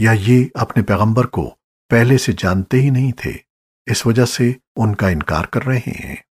या ये अपने पैगंबर को पहले से जानते ही नहीं थे, इस वजह से उनका इनकार कर रहे हैं।